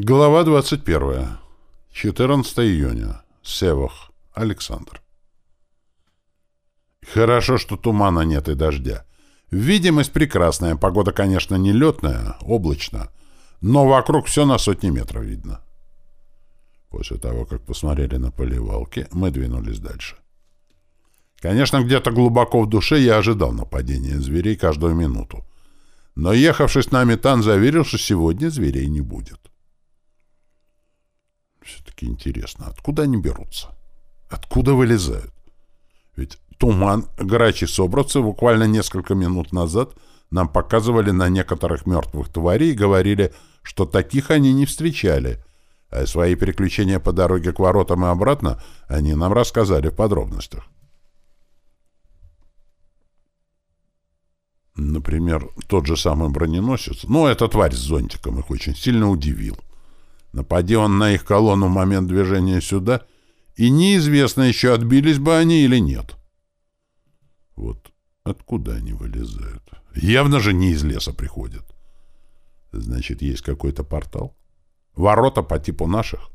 Глава 21. 14 июня. Севах. Александр. Хорошо, что тумана нет и дождя. Видимость прекрасная, погода, конечно, не летная, облачно, но вокруг все на сотни метров видно. После того, как посмотрели на поливалки, мы двинулись дальше. Конечно, где-то глубоко в душе я ожидал нападения зверей каждую минуту. Но ехавший с нами Тан заверил, что сегодня зверей не будет. Все-таки интересно, откуда они берутся? Откуда вылезают? Ведь туман грачи собратцы буквально несколько минут назад нам показывали на некоторых мертвых тварей и говорили, что таких они не встречали, а свои приключения по дороге к воротам и обратно они нам рассказали в подробностях. Например, тот же самый броненосец, ну, эта тварь с зонтиком их очень сильно удивил. Напади он на их колонну в момент движения сюда, и неизвестно еще, отбились бы они или нет. Вот откуда они вылезают? Явно же не из леса приходят. Значит, есть какой-то портал? Ворота по типу наших?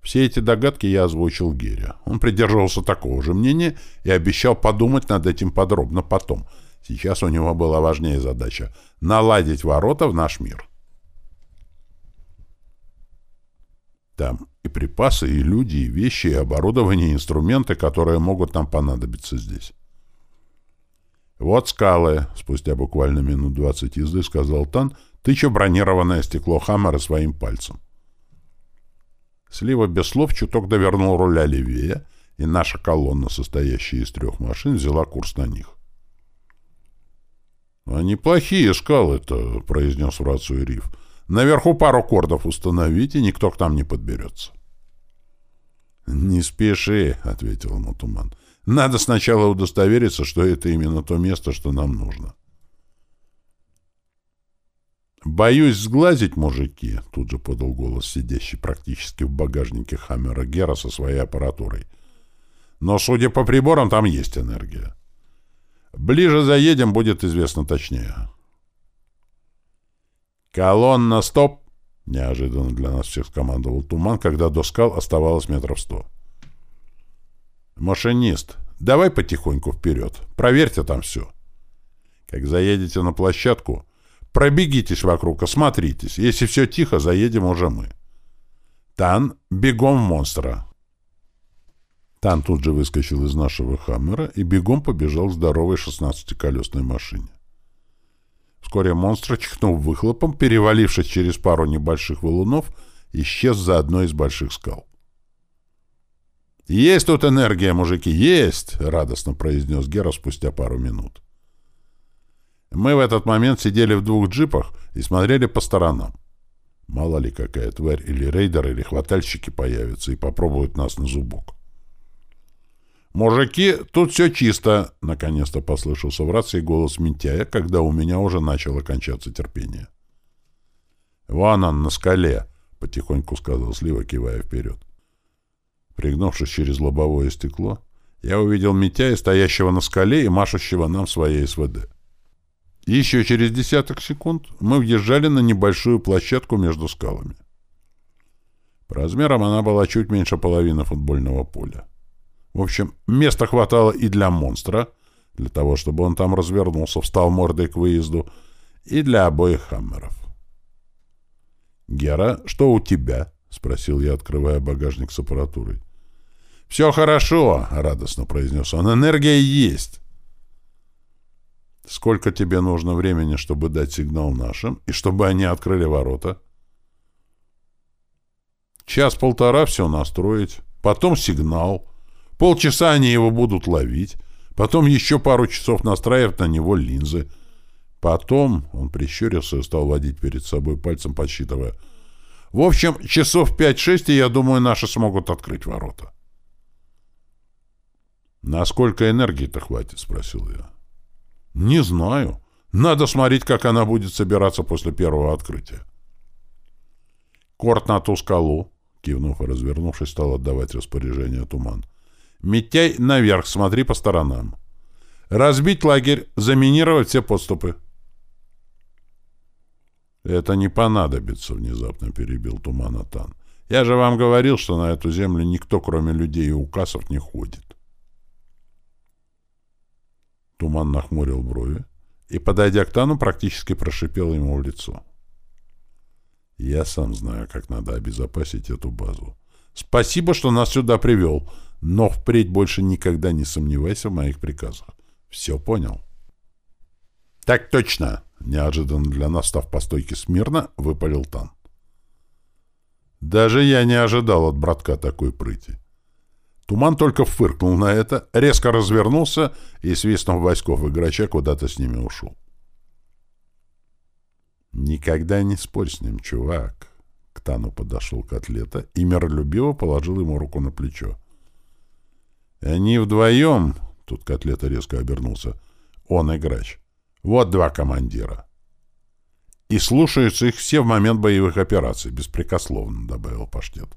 Все эти догадки я озвучил Гере. Он придерживался такого же мнения и обещал подумать над этим подробно потом. Сейчас у него была важнее задача — наладить ворота в наш мир. Там и припасы, и люди, и вещи, и оборудование, и инструменты, которые могут нам понадобиться здесь. «Вот скалы», — спустя буквально минут двадцать езды сказал Тан, тыча бронированное стекло Хаммера своим пальцем. Слива без слов чуток довернул руля левее, и наша колонна, состоящая из трех машин, взяла курс на них. «Они плохие скалы-то», — произнес в рацию Риф. Наверху пару кордов установите, никто к нам не подберется. — Не спеши, — ответил ему Туман. — Надо сначала удостовериться, что это именно то место, что нам нужно. — Боюсь сглазить, мужики, — тут же подал голос сидящий практически в багажнике Хаммера Гера со своей аппаратурой. — Но, судя по приборам, там есть энергия. Ближе заедем, будет известно точнее. — «Колонна, стоп!» — неожиданно для нас всех скомандовал Туман, когда до скал оставалось метров сто. «Машинист, давай потихоньку вперед. Проверьте там все. Как заедете на площадку, пробегитесь вокруг, осмотритесь. Если все тихо, заедем уже мы. Тан, бегом монстра!» Тан тут же выскочил из нашего «Хаммера» и бегом побежал к здоровой шестнадцатиколесной машине. Вскоре монстр, чихнув выхлопом, перевалившись через пару небольших валунов, исчез за одной из больших скал. «Есть тут энергия, мужики, есть!» — радостно произнес Гера спустя пару минут. Мы в этот момент сидели в двух джипах и смотрели по сторонам. Мало ли какая тварь или рейдер, или хватальщики появятся и попробуют нас на зубок. «Мужики, тут все чисто!» — наконец-то послышался в рации голос Митяя, когда у меня уже начало кончаться терпение. «Вон он, на скале!» — потихоньку сказал Слива, кивая вперед. Пригнувшись через лобовое стекло, я увидел Митяя, стоящего на скале и машущего нам своей СВД. Еще через десяток секунд мы въезжали на небольшую площадку между скалами. По размерам она была чуть меньше половины футбольного поля. В общем, места хватало и для монстра, для того, чтобы он там развернулся, встал мордой к выезду, и для обоих хаммеров. «Гера, что у тебя?» — спросил я, открывая багажник с аппаратурой. «Все хорошо», — радостно произнес он. «Энергия есть». «Сколько тебе нужно времени, чтобы дать сигнал нашим, и чтобы они открыли ворота?» «Час-полтора все настроить, потом сигнал». Полчаса они его будут ловить, потом еще пару часов настраивать на него линзы. Потом он прищурился и стал водить перед собой пальцем, подсчитывая. В общем, часов пять-шесть, и я думаю, наши смогут открыть ворота. «Насколько энергии-то хватит?» — спросил я. «Не знаю. Надо смотреть, как она будет собираться после первого открытия». «Корт на ту скалу», — кивнув и развернувшись, стал отдавать распоряжение туман. Митяй наверх, смотри по сторонам. Разбить лагерь, заминировать все подступы. «Это не понадобится», — внезапно перебил Туманатан. «Я же вам говорил, что на эту землю никто, кроме людей и указов, не ходит». Туман нахмурил брови и, подойдя к Тану, практически прошипел ему в лицо. «Я сам знаю, как надо обезопасить эту базу. Спасибо, что нас сюда привел, но впредь больше никогда не сомневайся в моих приказах. Все понял?» «Так точно!» — неожиданно для нас, став по стойке смирно, выпалил Тан. Даже я не ожидал от братка такой прыти. Туман только фыркнул на это, резко развернулся и, свистнув войсков и грача, куда-то с ними ушел. «Никогда не спорь с ним, чувак!» К Тану подошел котлета и миролюбиво положил ему руку на плечо. «Они вдвоем...» — тут котлета резко обернулся. «Он и грач. Вот два командира. И слушаются их все в момент боевых операций, беспрекословно, добавил Паштет.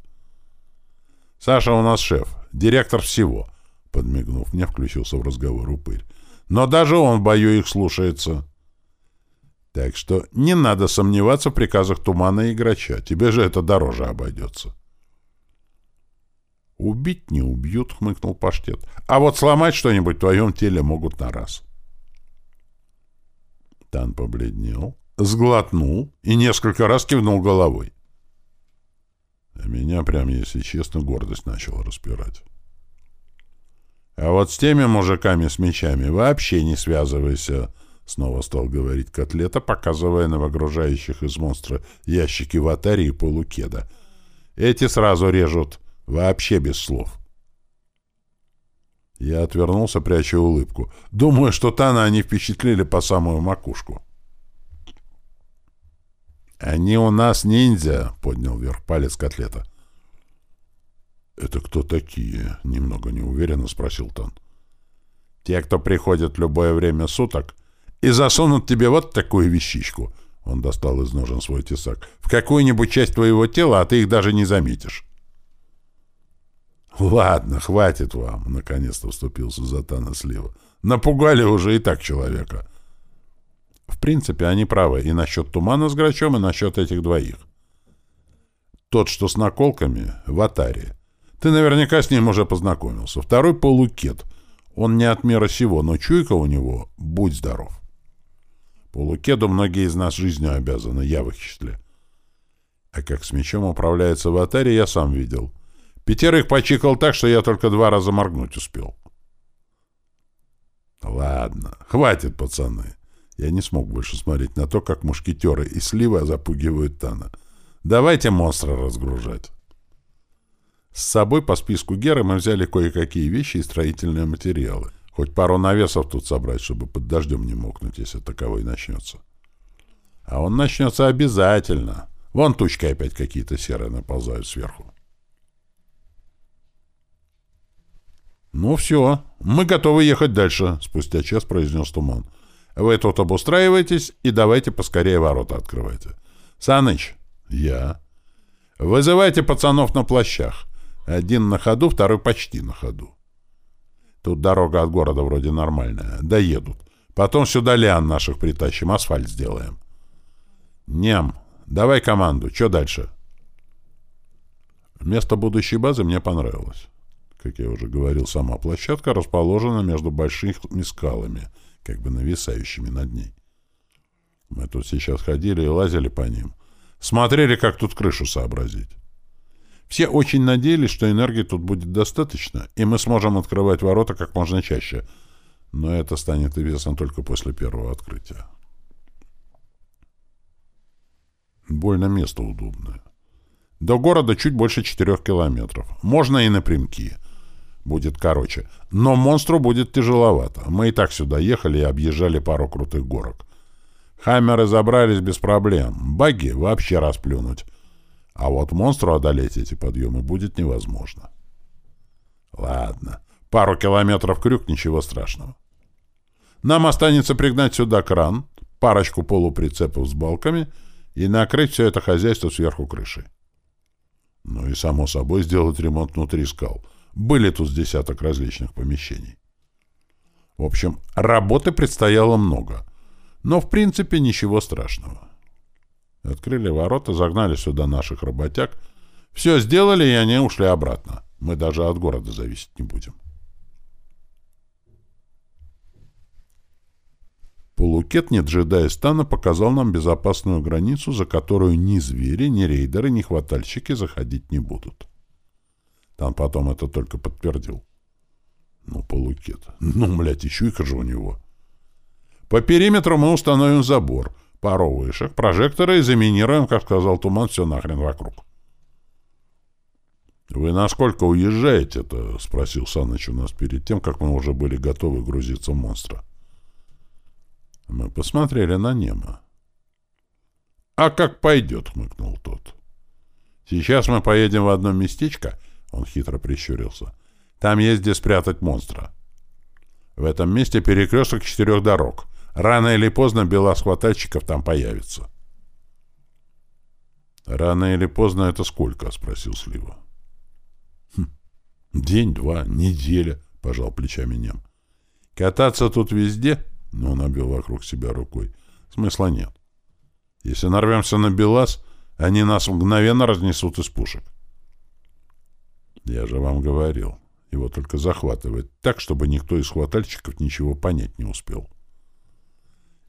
Саша у нас шеф, директор всего, подмигнув мне, включился в разговор упырь. Но даже он в бою их слушается. Так что не надо сомневаться в приказах Тумана и Грача. Тебе же это дороже обойдется. «Убить не убьют», — хмыкнул Паштет. «А вот сломать что-нибудь в твоем теле могут на раз». Тан побледнел, сглотнул и несколько раз кивнул головой. А меня прям, если честно, гордость начала распирать. А вот с теми мужиками с мечами вообще не связывайся, снова стал говорить котлета, показывая на выгружающих из монстра ящики ватари и полукеда. Эти сразу режут, вообще без слов. Я отвернулся, пряча улыбку. Думаю, что Тана они впечатлили по самую макушку. «Они у нас ниндзя», — поднял вверх палец котлета. «Это кто такие?» — немного неуверенно спросил Тан. «Те, кто приходят в любое время суток и засунут тебе вот такую вещичку», — он достал из ножен свой тесак, — «в какую-нибудь часть твоего тела, а ты их даже не заметишь». «Ладно, хватит вам», — наконец-то вступился за Тана слива. «Напугали уже и так человека». В принципе, они правы и насчет тумана с грачом, и насчет этих двоих. Тот, что с наколками, в Атаре. Ты наверняка с ним уже познакомился. Второй — полукет. Он не от мира сего, но чуйка у него — будь здоров. Полукеду многие из нас жизнью обязаны, я в их числе. А как с мечом управляется в Атаре, я сам видел — Пятерых почикал так, что я только два раза моргнуть успел. Ладно, хватит, пацаны. Я не смог больше смотреть на то, как мушкетеры и слива запугивают Тана. Давайте монстра разгружать. С собой по списку Геры мы взяли кое-какие вещи и строительные материалы. Хоть пару навесов тут собрать, чтобы под дождем не мокнуть, если таковой начнется. А он начнется обязательно. Вон тучки опять какие-то серые наползают сверху. «Ну все, мы готовы ехать дальше», — спустя час произнес Туман. «Вы тут обустраивайтесь и давайте поскорее ворота открывайте». «Саныч». «Я». «Вызывайте пацанов на плащах. Один на ходу, второй почти на ходу. Тут дорога от города вроде нормальная. Доедут. Потом сюда лиан наших притащим, асфальт сделаем». «Нем, давай команду. Что дальше?» Место будущей базы мне понравилось. Как я уже говорил, сама площадка расположена между большими скалами, как бы нависающими над ней. Мы тут сейчас ходили и лазили по ним. Смотрели, как тут крышу сообразить. Все очень надеялись, что энергии тут будет достаточно, и мы сможем открывать ворота как можно чаще. Но это станет известно только после первого открытия. Больно место удобное. До города чуть больше четырех километров. Можно и напрямки будет короче. Но монстру будет тяжеловато. Мы и так сюда ехали и объезжали пару крутых горок. Хаммеры забрались без проблем. Баги вообще расплюнуть. А вот монстру одолеть эти подъемы будет невозможно. Ладно. Пару километров крюк, ничего страшного. Нам останется пригнать сюда кран, парочку полуприцепов с балками и накрыть все это хозяйство сверху крышей. Ну и, само собой, сделать ремонт внутри скал — были тут с десяток различных помещений. В общем, работы предстояло много, но в принципе ничего страшного. Открыли ворота, загнали сюда наших работяг. Все сделали, и они ушли обратно. Мы даже от города зависеть не будем. Полукет, не дожидаясь стана, показал нам безопасную границу, за которую ни звери, ни рейдеры, ни хватальщики заходить не будут. Там потом это только подтвердил. Ну, полукет. Ну, блядь, и чуйка же у него. По периметру мы установим забор, пару вышек, прожекторы и заминируем, как сказал Туман, все нахрен вокруг. «Вы насколько уезжаете-то?» — спросил Саныч у нас перед тем, как мы уже были готовы грузиться монстра. Мы посмотрели на Нема. «А как пойдет?» — хмыкнул тот. «Сейчас мы поедем в одно местечко», — он хитро прищурился. «Там есть где спрятать монстра. В этом месте перекресток четырех дорог. Рано или поздно хватальщиков там появится». «Рано или поздно это сколько?» — спросил Слива. «Хм, «День, два, неделя», — пожал плечами Нем. «Кататься тут везде?» но он обвел вокруг себя рукой. Смысла нет. Если нарвемся на БелАЗ, они нас мгновенно разнесут из пушек. Я же вам говорил, его только захватывает так, чтобы никто из хватальщиков ничего понять не успел.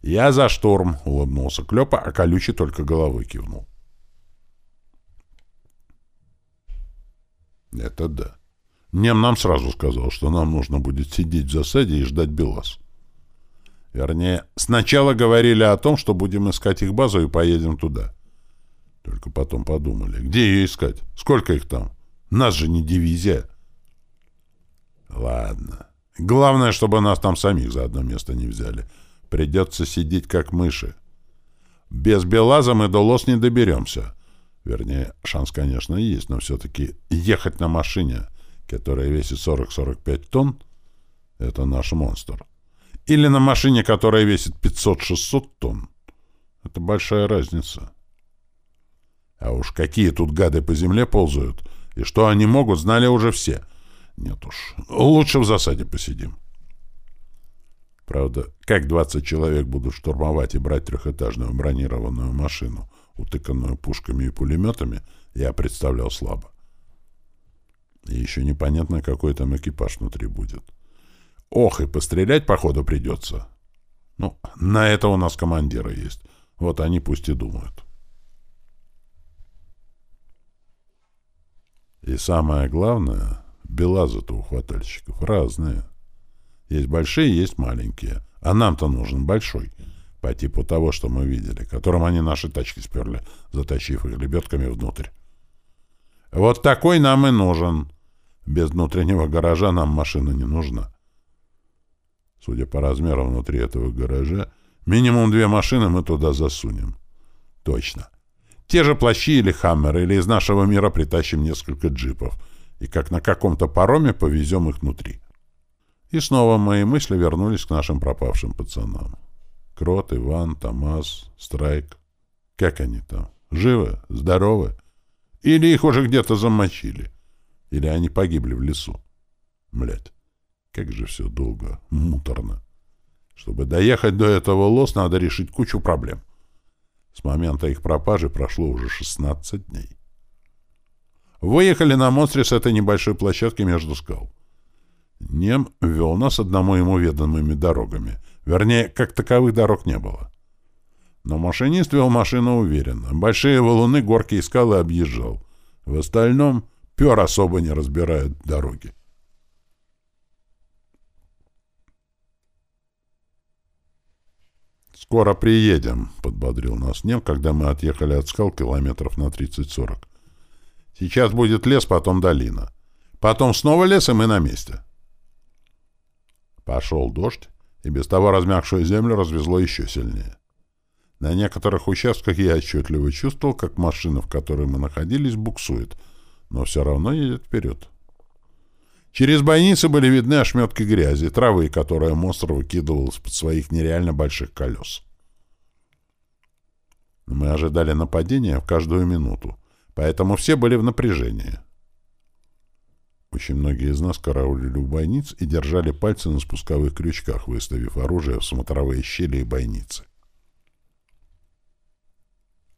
«Я за шторм!» — улыбнулся Клёпа, а Колючий только головой кивнул. «Это да. Нем нам сразу сказал, что нам нужно будет сидеть в засаде и ждать БелАЗ. Вернее, сначала говорили о том, что будем искать их базу и поедем туда. Только потом подумали, где ее искать? Сколько их там? Нас же не дивизия. Ладно. Главное, чтобы нас там самих за одно место не взяли. Придется сидеть как мыши. Без Белаза мы до Лос не доберемся. Вернее, шанс, конечно, есть, но все-таки ехать на машине, которая весит 40-45 тонн, это наш монстр. Или на машине, которая весит 500-600 тонн. Это большая разница. А уж какие тут гады по земле ползают, и что они могут, знали уже все. Нет уж, лучше в засаде посидим. Правда, как 20 человек будут штурмовать и брать трехэтажную бронированную машину, утыканную пушками и пулеметами, я представлял слабо. И еще непонятно, какой там экипаж внутри будет. — Ох, и пострелять, походу, придется. Ну, на это у нас командиры есть. Вот они пусть и думают. И самое главное, белазы-то у хватальщиков разные. Есть большие, есть маленькие. А нам-то нужен большой, по типу того, что мы видели, которым они наши тачки сперли, затащив их лебедками внутрь. Вот такой нам и нужен. Без внутреннего гаража нам машина не нужна. Судя по размерам внутри этого гаража, минимум две машины мы туда засунем. Точно. Те же плащи или хаммеры, или из нашего мира притащим несколько джипов, и как на каком-то пароме повезем их внутри. И снова мои мысли вернулись к нашим пропавшим пацанам. Крот, Иван, Томас, Страйк. Как они там? Живы? Здоровы? Или их уже где-то замочили? Или они погибли в лесу? Блять. Как же все долго, муторно. Чтобы доехать до этого лос, надо решить кучу проблем. С момента их пропажи прошло уже 16 дней. Выехали на монстре с этой небольшой площадки между скал. Нем вел нас одному ему ведомыми дорогами. Вернее, как таковых дорог не было. Но машинист вел машину уверенно. Большие валуны, горки и скалы объезжал. В остальном пер особо не разбирают дороги. «Скоро приедем», — подбодрил нас Нем, когда мы отъехали от скал километров на 30-40. «Сейчас будет лес, потом долина. Потом снова лес, и мы на месте». Пошел дождь, и без того размягшую землю развезло еще сильнее. На некоторых участках я отчетливо чувствовал, как машина, в которой мы находились, буксует, но все равно едет вперед. Через бойницы были видны ошметки грязи, травы, которые монстр выкидывал из-под своих нереально больших колес. Мы ожидали нападения в каждую минуту, поэтому все были в напряжении. Очень многие из нас караулили у бойниц и держали пальцы на спусковых крючках, выставив оружие в смотровые щели и бойницы.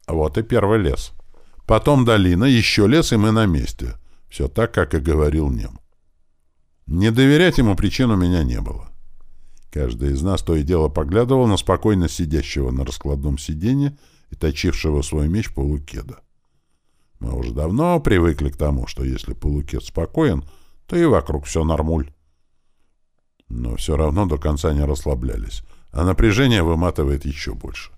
Вот и первый лес. Потом долина, еще лес, и мы на месте. Все так, как и говорил Нем. Не доверять ему причин у меня не было. Каждый из нас то и дело поглядывал на спокойно сидящего на раскладном сиденье и точившего свой меч полукеда. Мы уже давно привыкли к тому, что если полукед спокоен, то и вокруг все нормуль. Но все равно до конца не расслаблялись, а напряжение выматывает еще больше.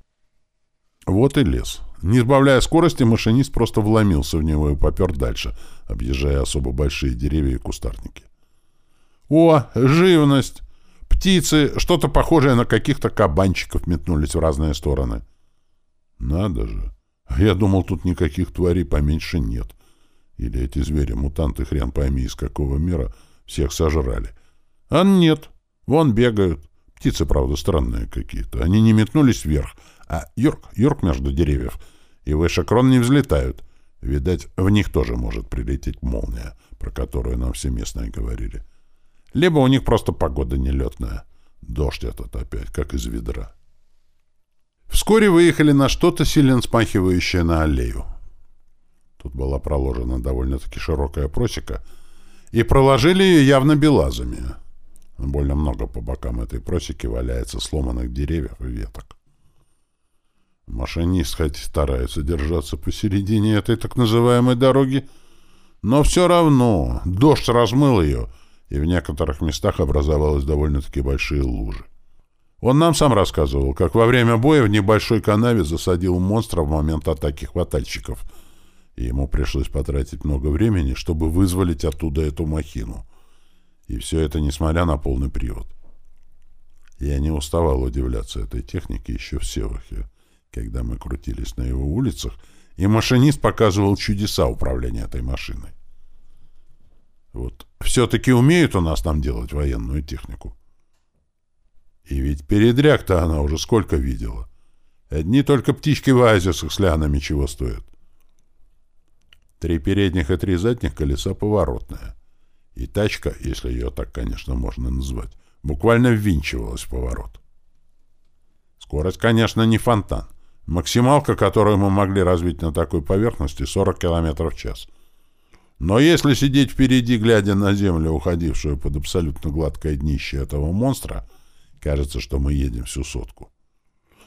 Вот и лес. Не сбавляя скорости, машинист просто вломился в него и попер дальше, объезжая особо большие деревья и кустарники. «О, живность! Птицы, что-то похожее на каких-то кабанчиков метнулись в разные стороны». «Надо же! Я думал, тут никаких тварей поменьше нет. Или эти звери-мутанты, хрен пойми из какого мира, всех сожрали. А нет, вон бегают. Птицы, правда, странные какие-то. Они не метнулись вверх, а юрк, юрк между деревьев. И выше крон не взлетают. Видать, в них тоже может прилететь молния, про которую нам все местные говорили. Либо у них просто погода нелетная. Дождь этот опять, как из ведра. Вскоре выехали на что-то, сильно смахивающее на аллею. Тут была проложена довольно-таки широкая просека, и проложили ее явно белазами. Больно много по бокам этой просеки валяется сломанных деревьев и веток. Машинист хоть старается держаться посередине этой так называемой дороги, но все равно дождь размыл ее, и в некоторых местах образовалась довольно-таки большие лужи. Он нам сам рассказывал, как во время боя в небольшой канаве засадил монстра в момент атаки хватальщиков, и ему пришлось потратить много времени, чтобы вызволить оттуда эту махину. И все это несмотря на полный привод. Я не уставал удивляться этой технике еще в Севахе, когда мы крутились на его улицах, и машинист показывал чудеса управления этой машиной. Вот все-таки умеют у нас там делать военную технику. И ведь передряг-то она уже сколько видела. Одни только птички в оазисах с лянами чего стоят. Три передних и три задних колеса поворотная. И тачка, если ее так, конечно, можно назвать, буквально ввинчивалась в поворот. Скорость, конечно, не фонтан. Максималка, которую мы могли развить на такой поверхности, 40 км в час. Но если сидеть впереди, глядя на землю, уходившую под абсолютно гладкое днище этого монстра, Кажется, что мы едем всю сотку.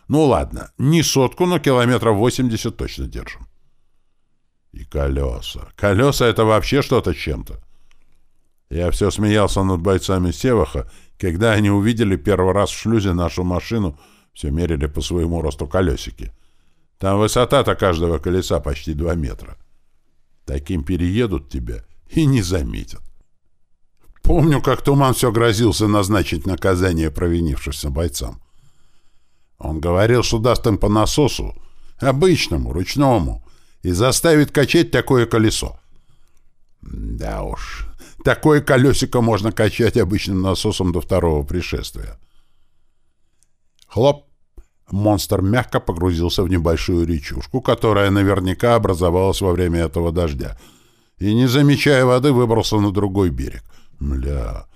Ну ладно, не сотку, но километров 80 точно держим. И колеса. Колеса — это вообще что-то чем-то. Я все смеялся над бойцами Севаха, когда они увидели первый раз в шлюзе нашу машину, все мерили по своему росту колесики. Там высота-то каждого колеса почти 2 метра. Таким переедут тебя и не заметят. Помню, как Туман все грозился назначить наказание провинившимся бойцам. Он говорил, что даст им по насосу, обычному, ручному, и заставит качать такое колесо. Да уж, такое колесико можно качать обычным насосом до второго пришествия. Хлоп! Монстр мягко погрузился в небольшую речушку, которая наверняка образовалась во время этого дождя, и, не замечая воды, выбрался на другой берег — Мля,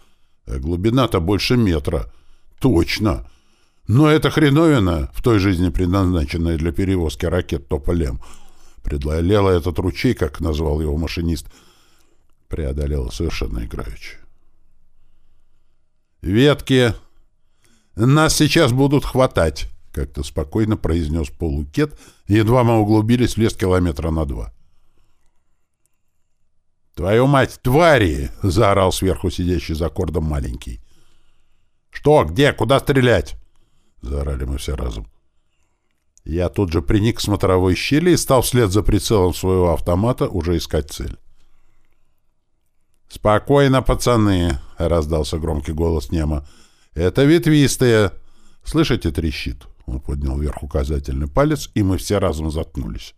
а глубина-то больше метра. Точно. Но эта хреновина, в той жизни предназначенная для перевозки ракет Тополем, преодолела этот ручей, как назвал его машинист, преодолела совершенно играючи. «Ветки! Нас сейчас будут хватать!» — как-то спокойно произнес полукет, едва мы углубились в лес километра на два. «Твою мать, твари!» — заорал сверху сидящий за кордом маленький. «Что? Где? Куда стрелять?» — заорали мы все разом. Я тут же приник к смотровой щели и стал вслед за прицелом своего автомата уже искать цель. «Спокойно, пацаны!» — раздался громкий голос Нема. «Это ветвистые!» «Слышите, трещит?» Он поднял вверх указательный палец, и мы все разом заткнулись.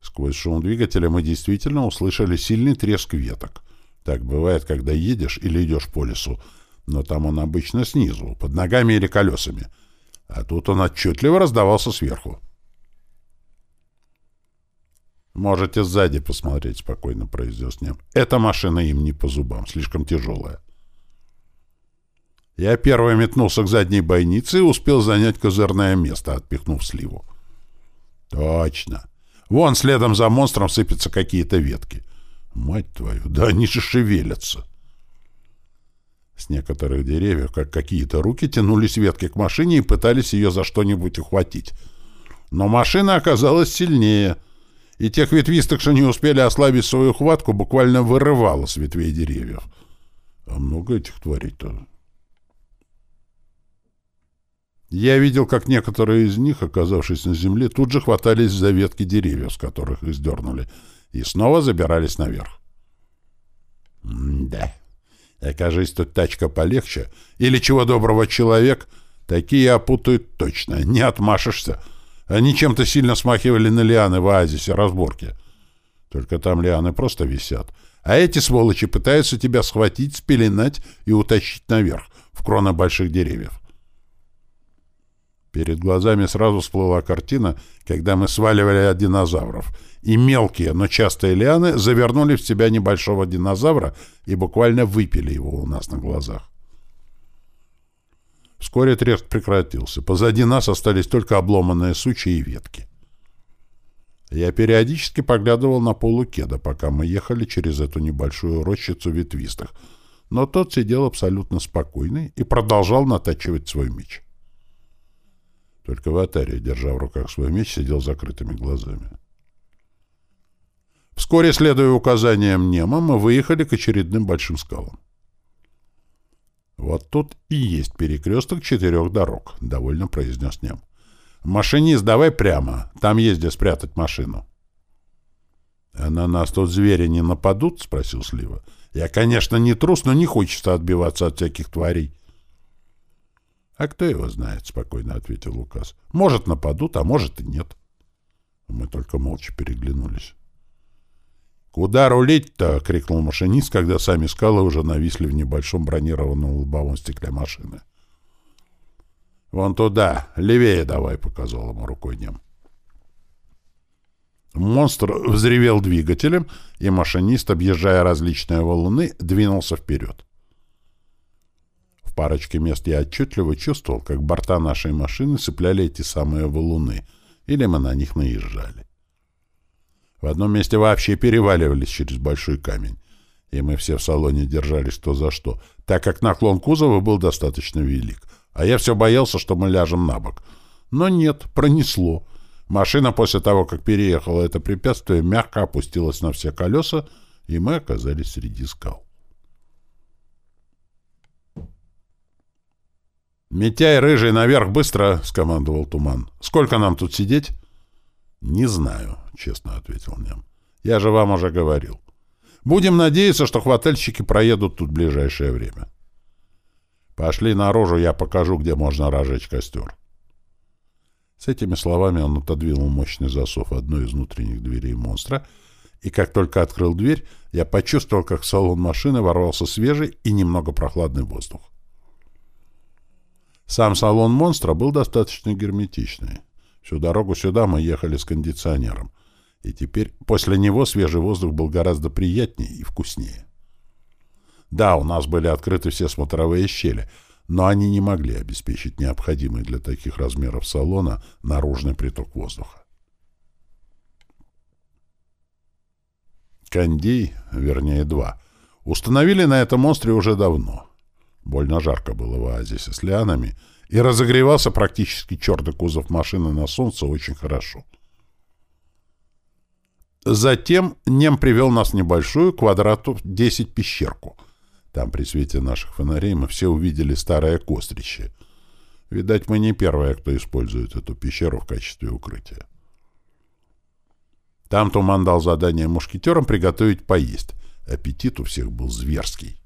Сквозь шум двигателя мы действительно услышали сильный треск веток. Так бывает, когда едешь или идешь по лесу, но там он обычно снизу, под ногами или колесами. А тут он отчетливо раздавался сверху. «Можете сзади посмотреть», — спокойно произнес Нем. «Эта машина им не по зубам, слишком тяжелая». Я первый метнулся к задней бойнице и успел занять козырное место, отпихнув сливу. Точно. Вон следом за монстром сыпятся какие-то ветки. Мать твою, да они же шевелятся. С некоторых деревьев, как какие-то руки, тянулись ветки к машине и пытались ее за что-нибудь ухватить. Но машина оказалась сильнее, и тех ветвистых, что не успели ослабить свою хватку, буквально вырывало с ветвей деревьев. А много этих тварей-то. Я видел, как некоторые из них, оказавшись на земле, тут же хватались за ветки деревьев, с которых их сдернули, и снова забирались наверх. да, окажись тут тачка полегче, или чего доброго человек, такие опутают точно, не отмашешься. Они чем-то сильно смахивали на лианы в оазисе разборки. Только там лианы просто висят. А эти сволочи пытаются тебя схватить, спеленать и утащить наверх, в кроны больших деревьев. Перед глазами сразу всплыла картина, когда мы сваливали от динозавров, и мелкие, но частые лианы завернули в себя небольшого динозавра и буквально выпили его у нас на глазах. Вскоре треск прекратился. Позади нас остались только обломанные сучья и ветки. Я периодически поглядывал на полу кеда, пока мы ехали через эту небольшую рощицу ветвистых, но тот сидел абсолютно спокойный и продолжал натачивать свой меч. Только в Атаре, держа в руках свой меч, сидел с закрытыми глазами. Вскоре, следуя указаниям Нема, мы выехали к очередным большим скалам. «Вот тут и есть перекресток четырех дорог», — довольно произнес Нем. «Машинист, давай прямо. Там есть где спрятать машину». «А на нас тут звери не нападут?» — спросил Слива. «Я, конечно, не трус, но не хочется отбиваться от всяких тварей». «А кто его знает?» — спокойно ответил Лукас. «Может, нападут, а может и нет». Мы только молча переглянулись. «Куда рулить-то?» — крикнул машинист, когда сами скалы уже нависли в небольшом бронированном лобовом стекле машины. «Вон туда, левее давай», — показал ему рукой Нем. Монстр взревел двигателем, и машинист, объезжая различные валуны, двинулся вперед. В парочке мест я отчетливо чувствовал, как борта нашей машины цепляли эти самые валуны, или мы на них наезжали. В одном месте вообще переваливались через большой камень, и мы все в салоне держались кто за что, так как наклон кузова был достаточно велик, а я все боялся, что мы ляжем на бок. Но нет, пронесло. Машина после того, как переехала это препятствие, мягко опустилась на все колеса, и мы оказались среди скал. «Митяй, рыжий, наверх, быстро!» — скомандовал Туман. «Сколько нам тут сидеть?» «Не знаю», — честно ответил Нем. «Я же вам уже говорил. Будем надеяться, что хватальщики проедут тут в ближайшее время. Пошли наружу, я покажу, где можно разжечь костер». С этими словами он отодвинул мощный засов одной из внутренних дверей монстра, и как только открыл дверь, я почувствовал, как в салон машины ворвался свежий и немного прохладный воздух. Сам салон монстра был достаточно герметичный. Всю дорогу сюда мы ехали с кондиционером. И теперь после него свежий воздух был гораздо приятнее и вкуснее. Да, у нас были открыты все смотровые щели, но они не могли обеспечить необходимый для таких размеров салона наружный приток воздуха. Кондей, вернее два, установили на этом острове уже давно — Больно жарко было в оазисе с лианами, и разогревался практически черный кузов машины на солнце очень хорошо. Затем Нем привел нас в небольшую квадрату 10 пещерку. Там при свете наших фонарей мы все увидели старое кострище. Видать, мы не первые, кто использует эту пещеру в качестве укрытия. Там Туман дал задание мушкетерам приготовить поесть. Аппетит у всех был зверский.